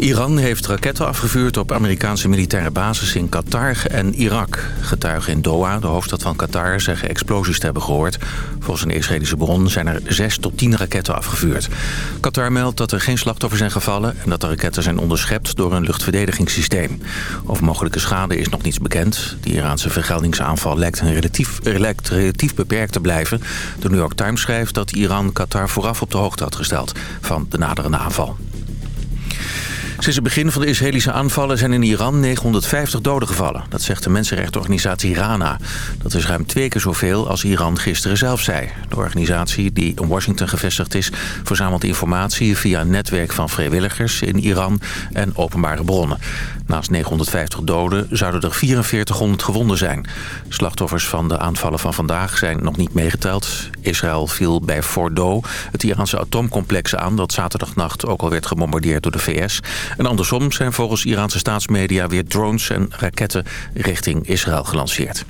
Iran heeft raketten afgevuurd op Amerikaanse militaire bases in Qatar en Irak. Getuigen in Doha, de hoofdstad van Qatar, zeggen explosies te hebben gehoord. Volgens een Israëlische bron zijn er zes tot tien raketten afgevuurd. Qatar meldt dat er geen slachtoffers zijn gevallen... en dat de raketten zijn onderschept door een luchtverdedigingssysteem. Over mogelijke schade is nog niets bekend. De Iraanse vergeldingsaanval lijkt, relatief, lijkt relatief beperkt te blijven. De New York Times schrijft dat Iran Qatar vooraf op de hoogte had gesteld... van de naderende aanval. Sinds het begin van de Israëlische aanvallen zijn in Iran 950 doden gevallen. Dat zegt de mensenrechtenorganisatie RANA. Dat is ruim twee keer zoveel als Iran gisteren zelf zei. De organisatie, die in Washington gevestigd is... verzamelt informatie via een netwerk van vrijwilligers in Iran en openbare bronnen. Naast 950 doden zouden er 4400 gewonden zijn. Slachtoffers van de aanvallen van vandaag zijn nog niet meegeteld. Israël viel bij Fordo, het Iraanse atoomcomplex aan... dat zaterdagnacht ook al werd gebombardeerd door de VS... En andersom zijn volgens Iraanse staatsmedia weer drones en raketten richting Israël gelanceerd.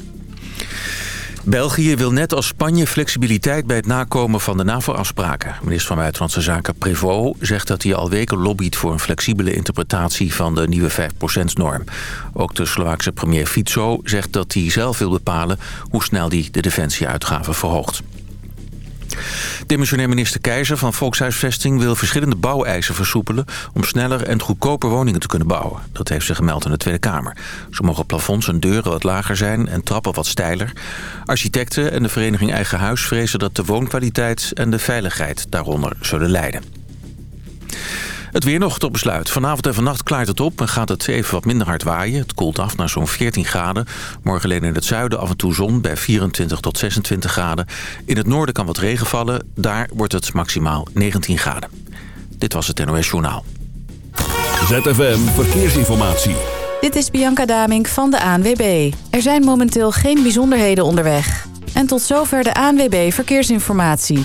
België wil net als Spanje flexibiliteit bij het nakomen van de NAVO-afspraken. Minister van Buitenlandse Zaken Prévost zegt dat hij al weken lobbyt voor een flexibele interpretatie van de nieuwe 5%-norm. Ook de Slovaakse premier Fico zegt dat hij zelf wil bepalen hoe snel hij de defensieuitgaven verhoogt. Demissionair minister Keizer van Volkshuisvesting wil verschillende bouweisen versoepelen... om sneller en goedkoper woningen te kunnen bouwen. Dat heeft ze gemeld in de Tweede Kamer. Zo mogen plafonds en deuren wat lager zijn en trappen wat steiler. Architecten en de vereniging Eigen Huis vrezen dat de woonkwaliteit en de veiligheid daaronder zullen lijden. Het weer nog tot besluit. Vanavond en vannacht klaart het op en gaat het even wat minder hard waaien. Het koelt af naar zo'n 14 graden. Morgen alleen in het zuiden af en toe zon bij 24 tot 26 graden. In het noorden kan wat regen vallen. Daar wordt het maximaal 19 graden. Dit was het NOS Journaal. ZFM Verkeersinformatie. Dit is Bianca Damink van de ANWB. Er zijn momenteel geen bijzonderheden onderweg. En tot zover de ANWB Verkeersinformatie.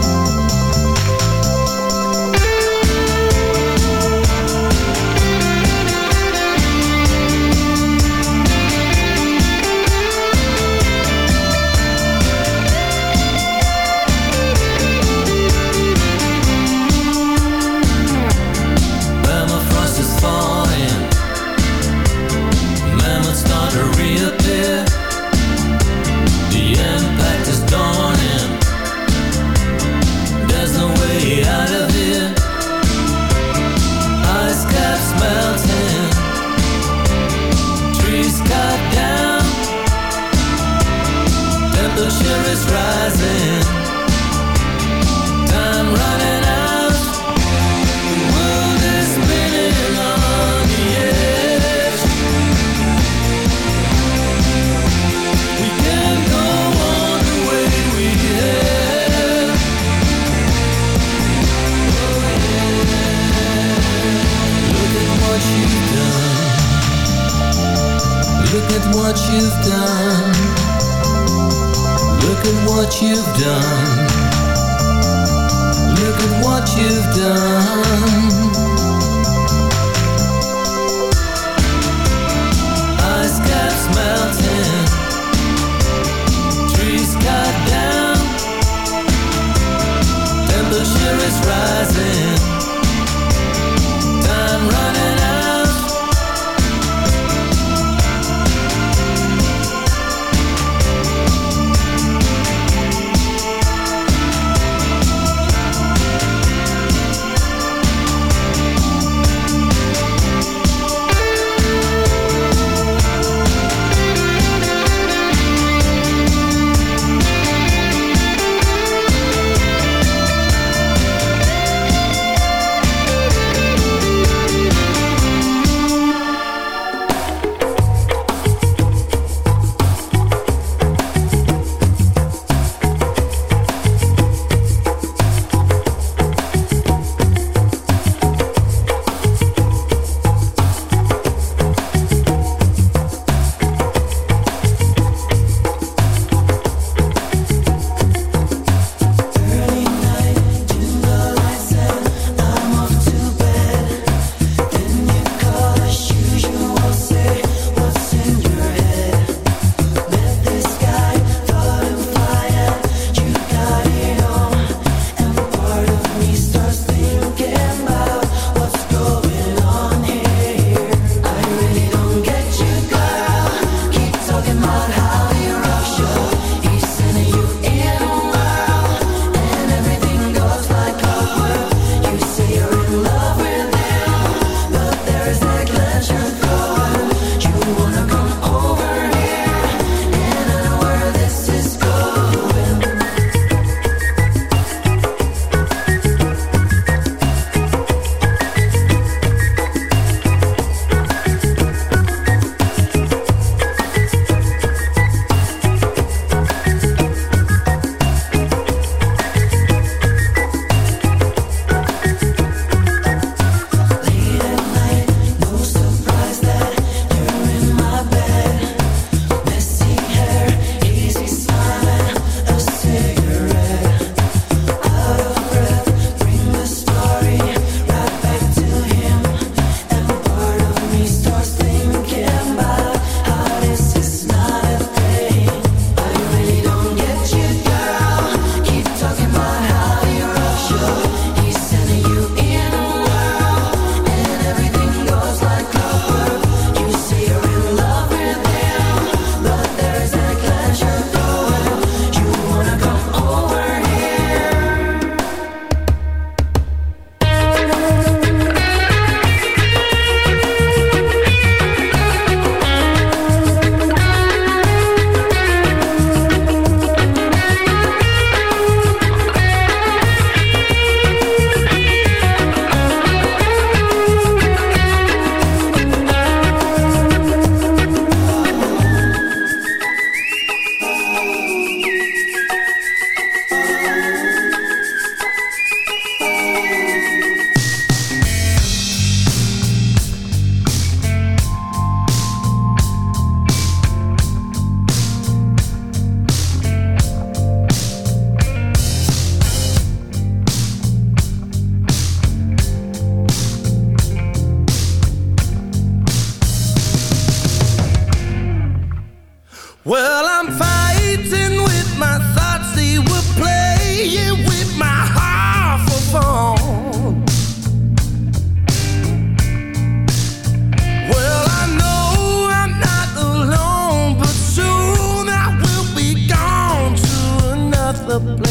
the.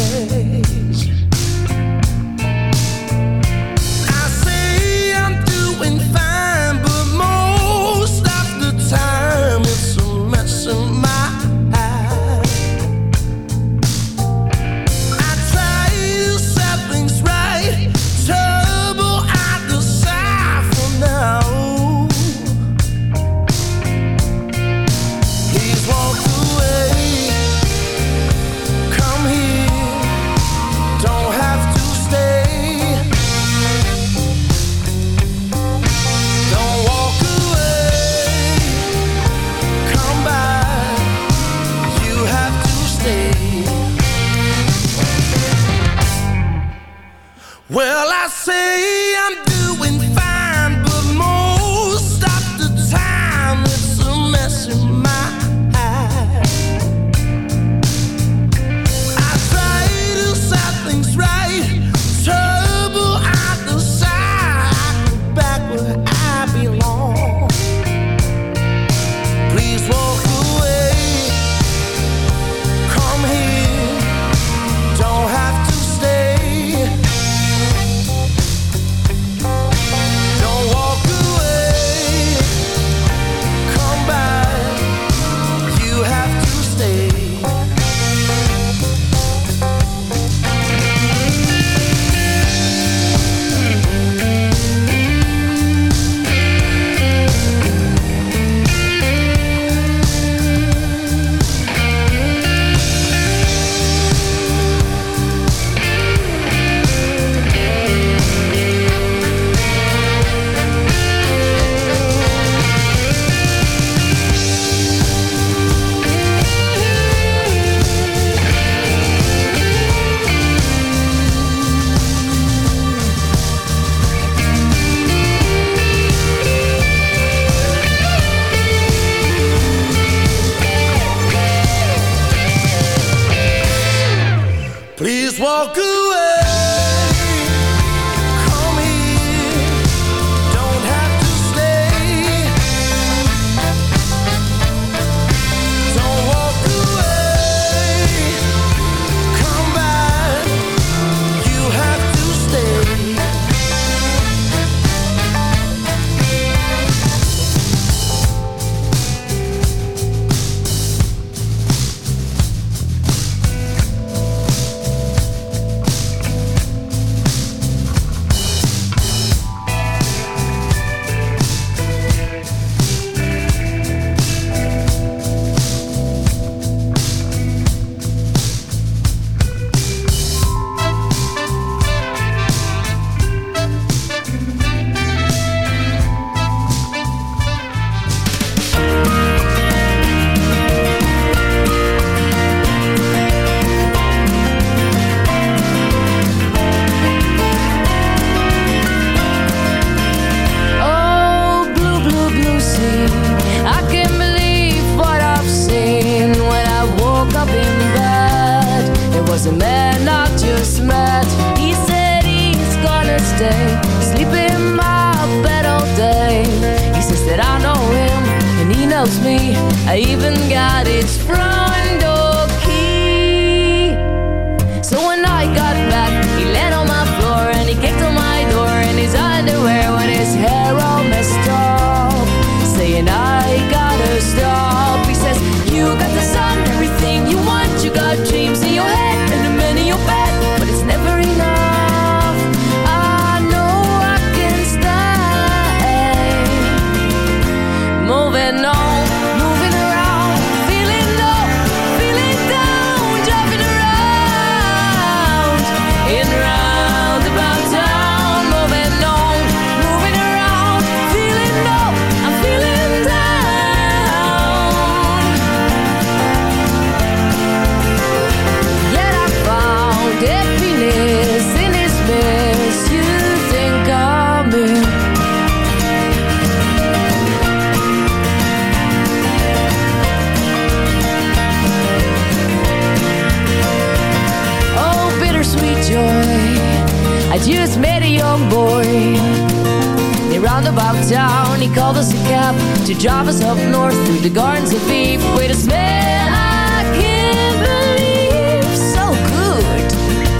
out town. He called us a cab to drive us up north through the gardens of beef. Wait a smell I can't believe so good.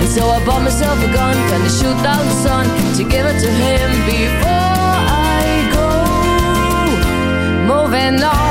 And so I bought myself a gun, kinda shoot down the sun to give it to him before I go moving on.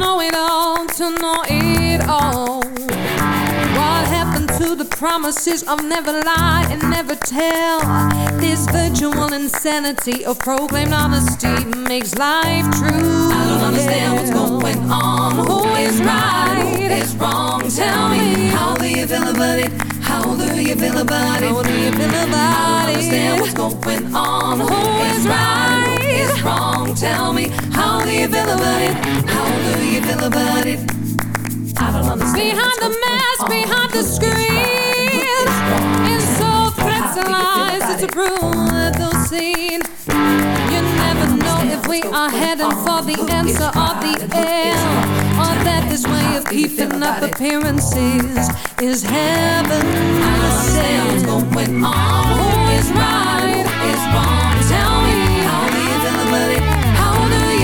Know it all, to know it all. What happened to the promises of never lie and never tell? This virtual insanity of proclaimed honesty makes life true. I don't understand what's going on. Who is right? Who is wrong? Tell me, how do you feel about it? How do you feel about it? How do you feel about it? I don't understand what's going on. Who is right? Who is wrong? Tell me, how do you feel about it? How do you feel about it? I don't understand. Behind the mask, behind the screen, and so threats lies prove that they'll seen. You never know if we are heading for the answer or the end, or that this way of keeping up appearances is heaven. I don't understand what's going on. Who is right? Who is wrong?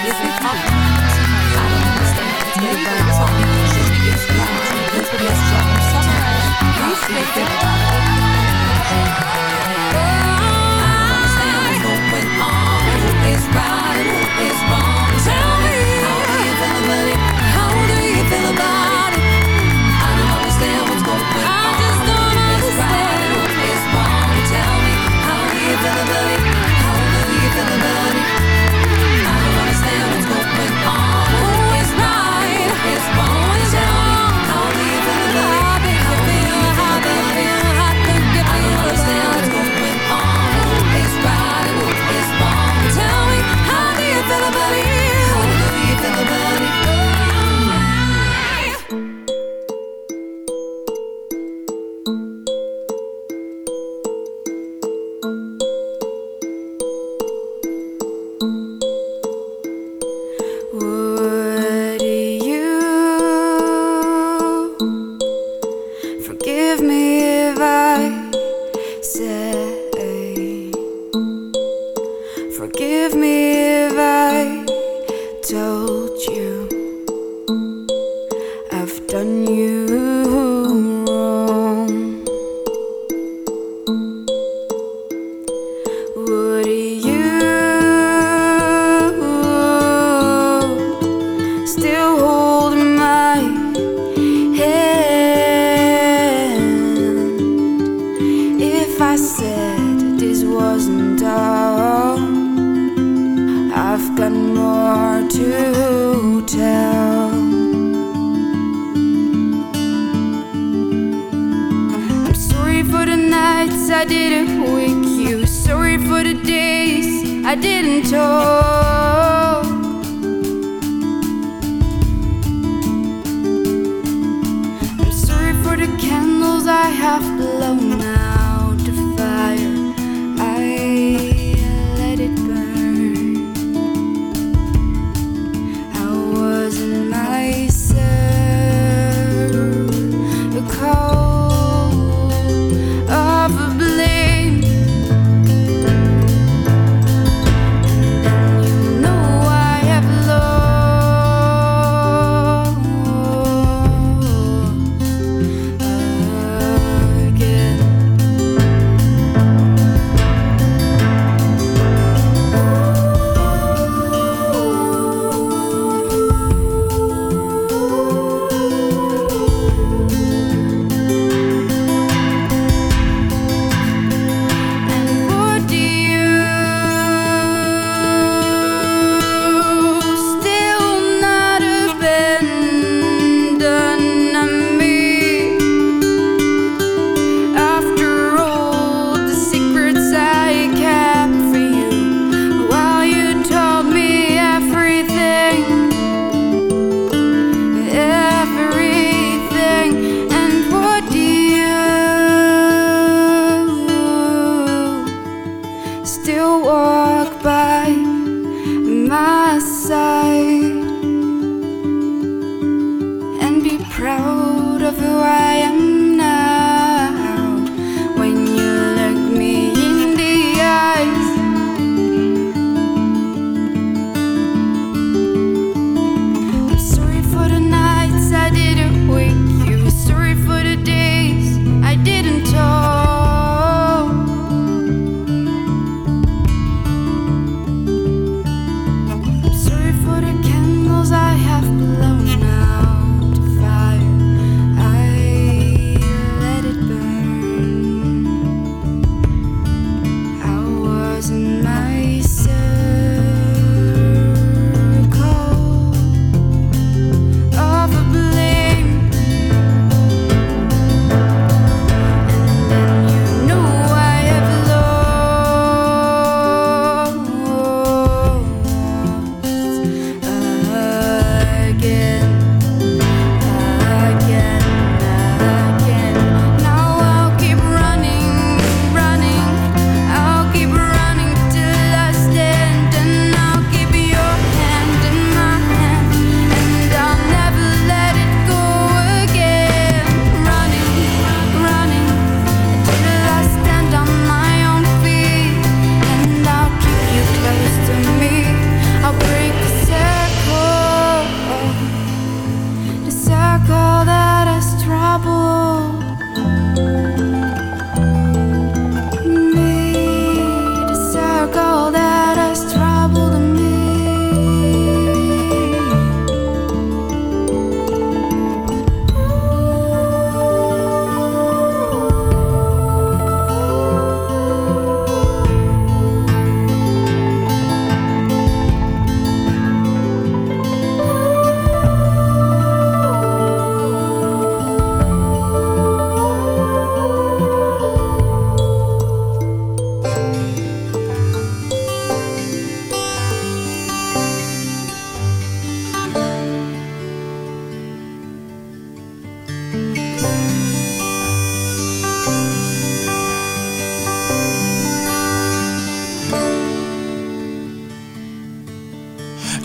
Please make it.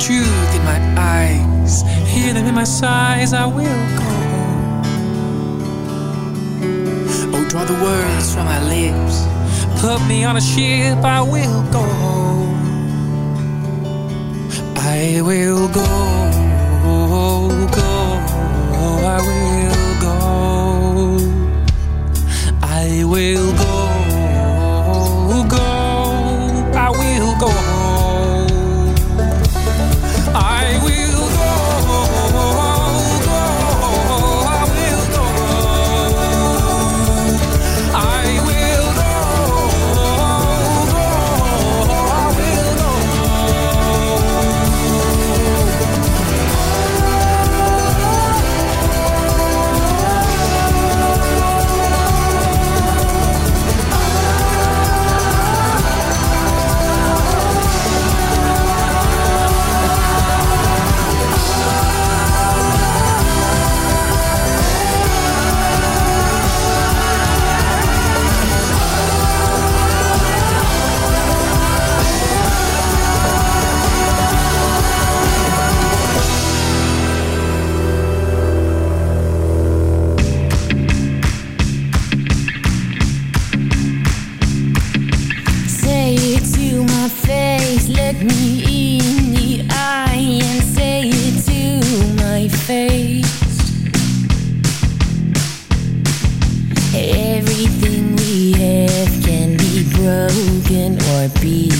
truth in my eyes, hear them in my sighs. I will go. Oh, draw the words from my lips. Put me on a ship. I will go. I will go, go, I will go. I will go, broken or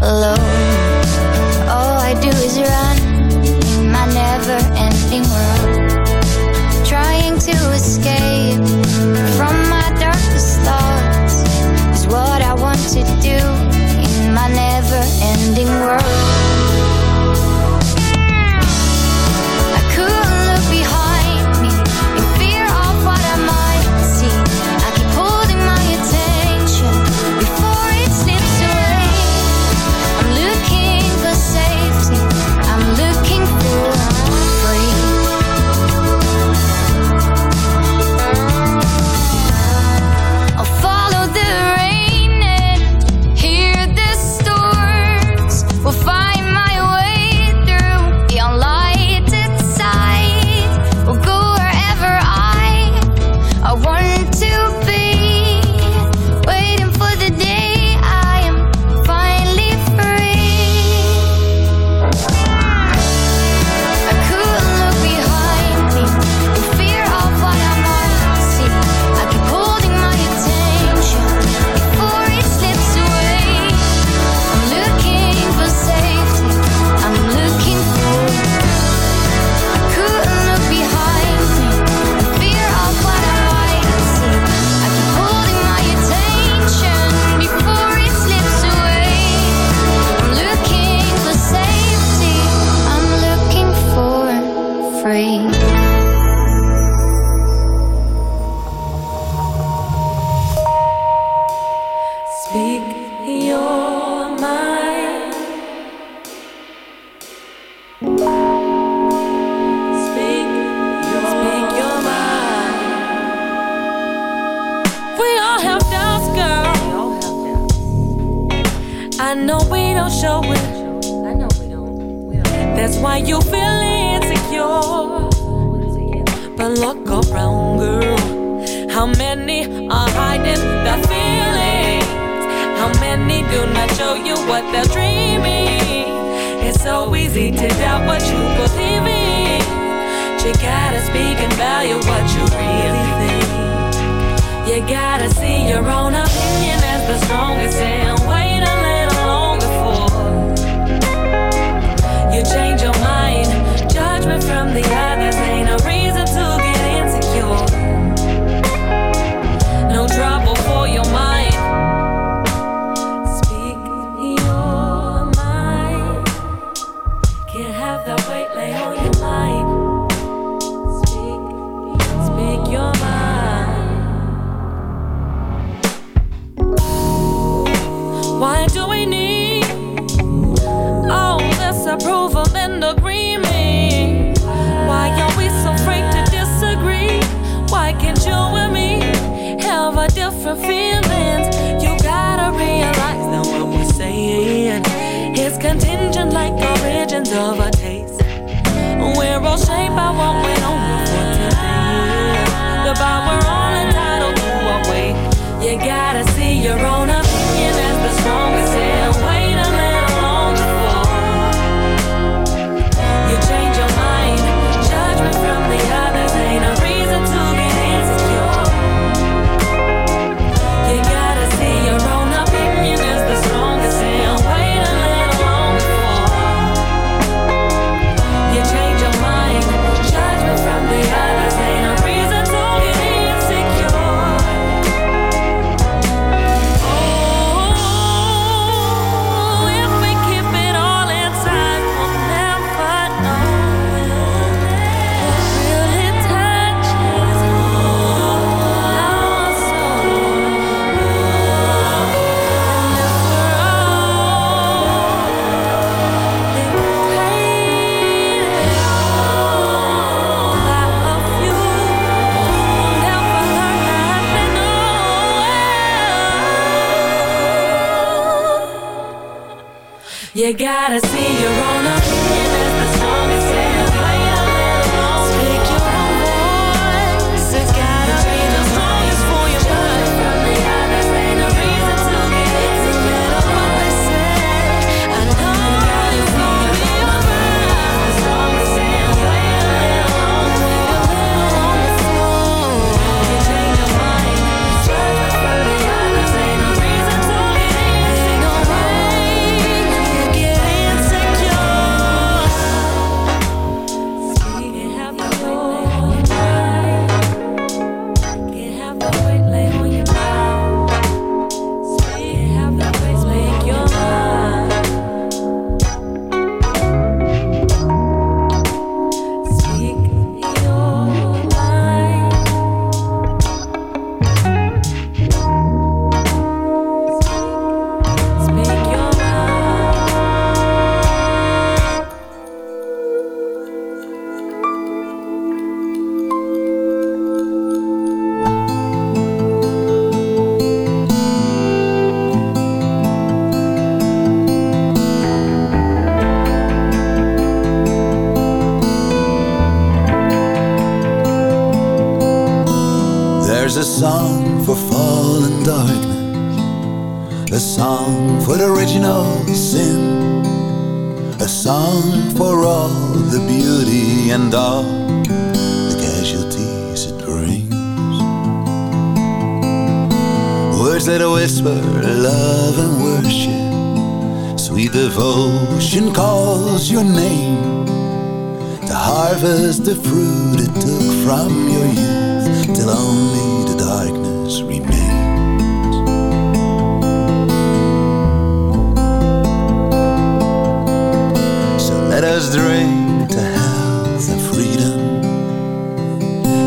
alone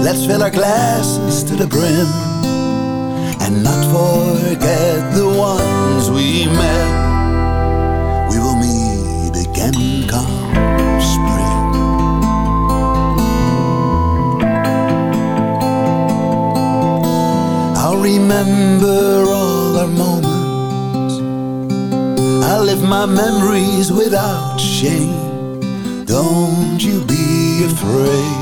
Let's fill our glasses to the brim and not forget the ones we met. We will meet again come spring. I'll remember all our moments. I'll live my memories without shame. Don't you be afraid.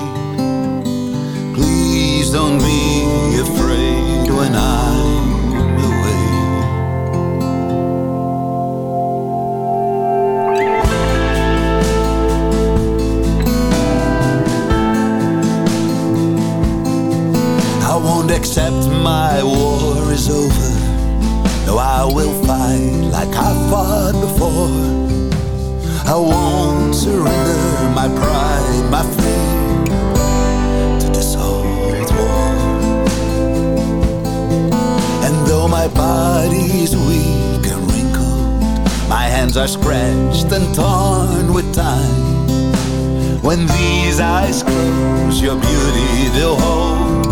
Please don't be afraid when I'm away. I won't accept my war is over. No, I will fight like I fought before. I won't surrender my pride, my fear body's weak and wrinkled, my hands are scratched and torn with time. When these eyes close, your beauty they'll hold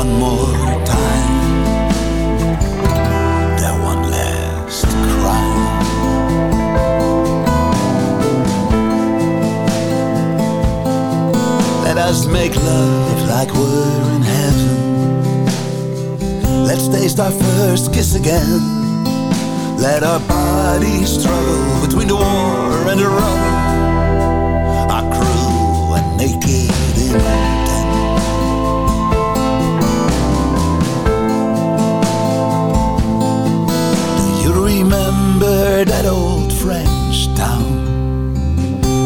one more time. That one last cry. Let us make love like we're. Let's taste our first kiss again. Let our bodies struggle Between the war and the rubble Our crew and naked in death. Do you remember that old French town?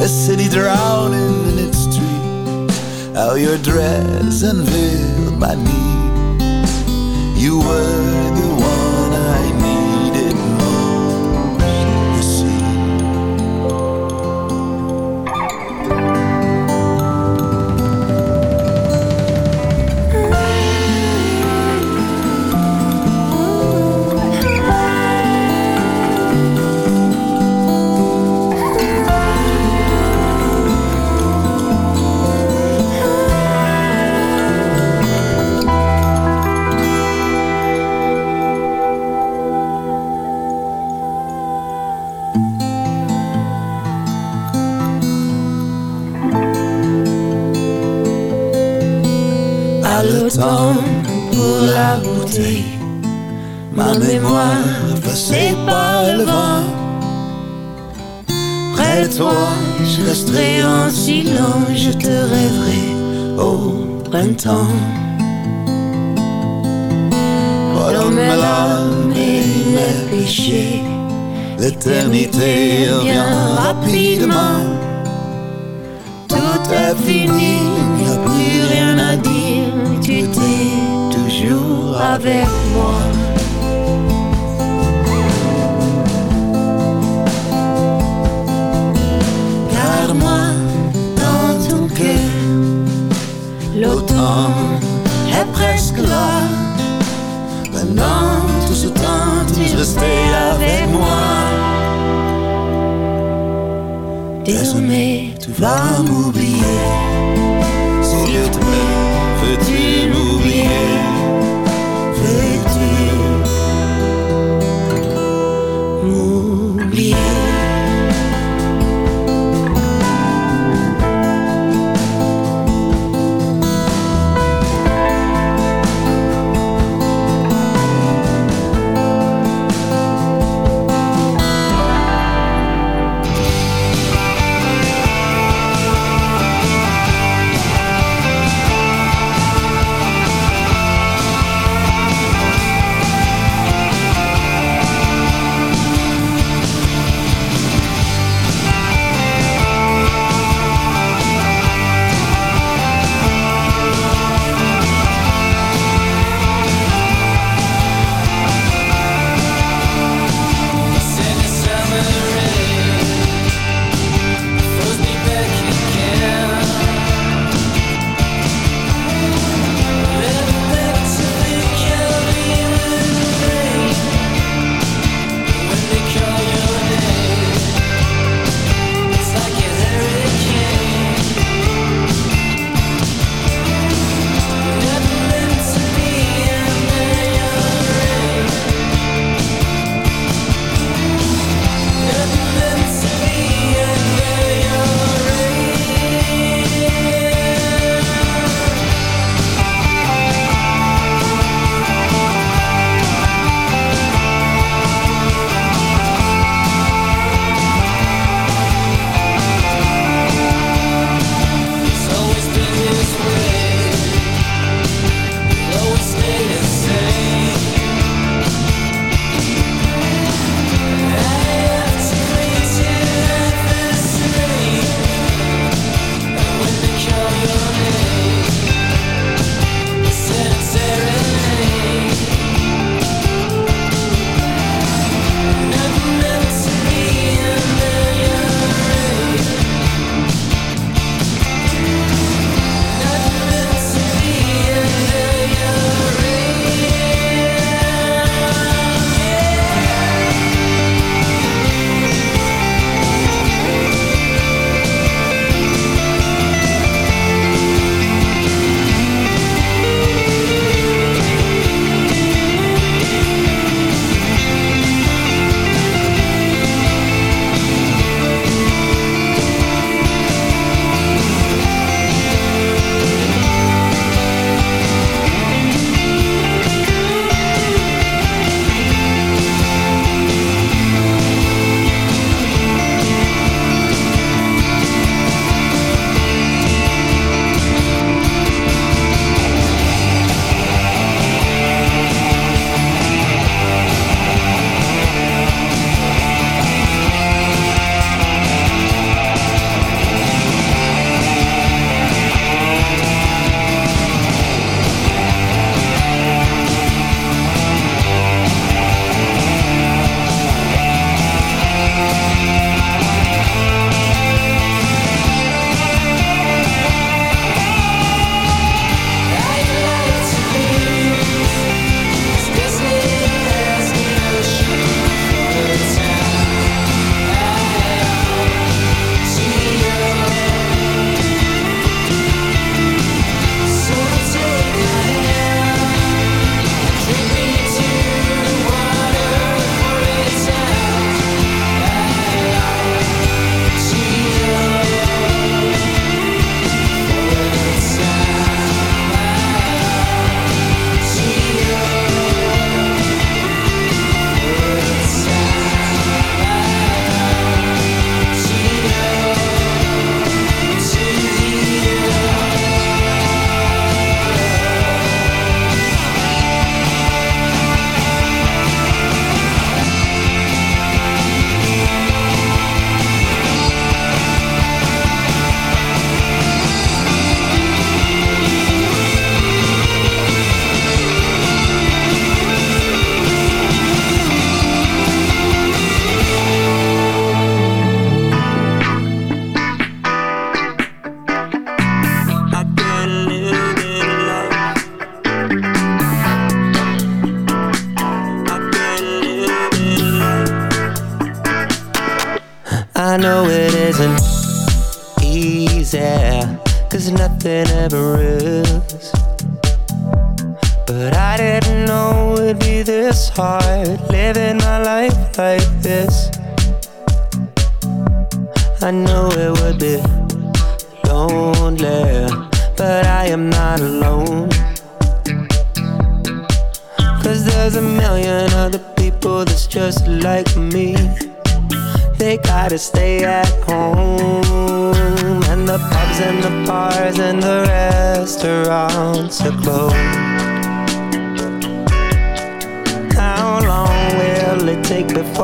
A city drowning in its streets How your dress unveiled my knees you were Pour la beauté, ma mémoire passée par le vent. Près de toi, je resterai en silence, je te rêverai au printemps. Pardonne mes larmes et mes péchés, l'éternité revient rapidement. Tout est fini, avec moi. Garde-moi dans ton cœur, l'automne est presque là. Pendant tout ce temps, tu es resté avec moi. Désormais, tu vas m'oublier.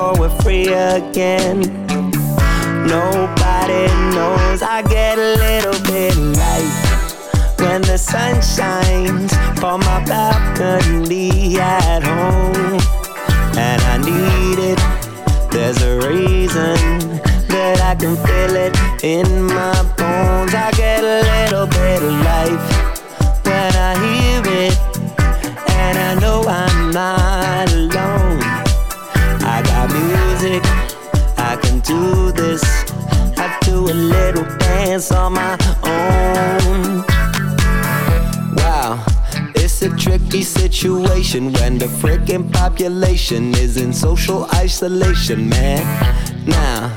Before we're free again? Nobody knows. I get a little bit light when the sun shines from my balcony at home, and I need it. There's a reason that I can feel it in my bones. I get a little bit of life when I hear it, and I know I'm not do this. I do a little dance on my own. Wow. It's a tricky situation when the freaking population is in social isolation, man. Now,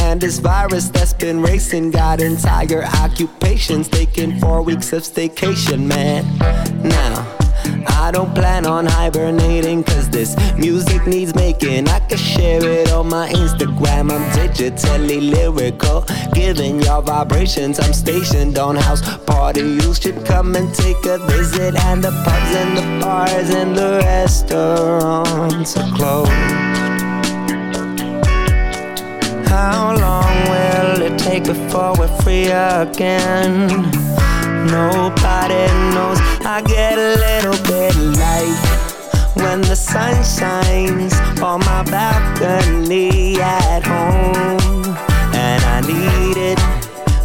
and this virus that's been racing got entire occupations taking four weeks of staycation, man. Now, I don't plan on hibernating cause this music needs making. I can share it on my Instagram. I'm digitally lyrical, giving y'all vibrations. I'm stationed on house party. You should come and take a visit. And the pubs and the bars and the restaurants are closed. How long will it take before we're free again? Nobody knows. I get a little bit light when the sun shines on my balcony at home, and I need it.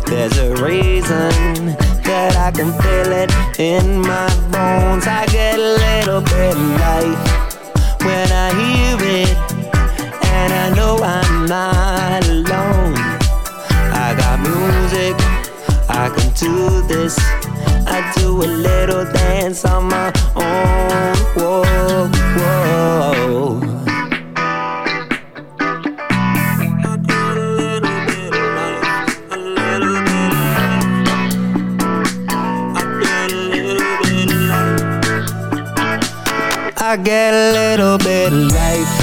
There's a reason that I can feel it in my bones. I get a little bit light when I hear it, and I know I'm not alone. I got music, I can do this. I do a little dance on my own. Whoa, whoa. I play a little bit of life, a little bit of life. I put a little bit of life. I get a little bit of life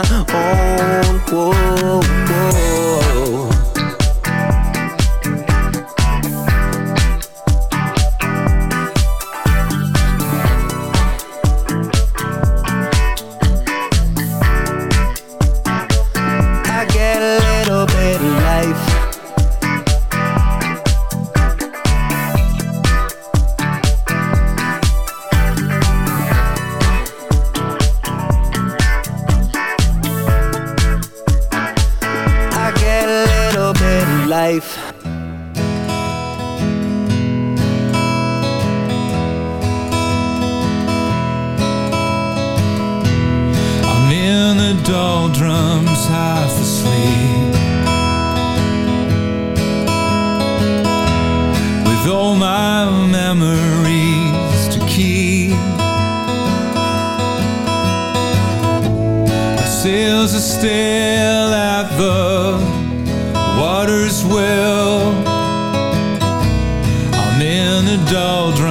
whoa. Water's well I'm in the doldrums,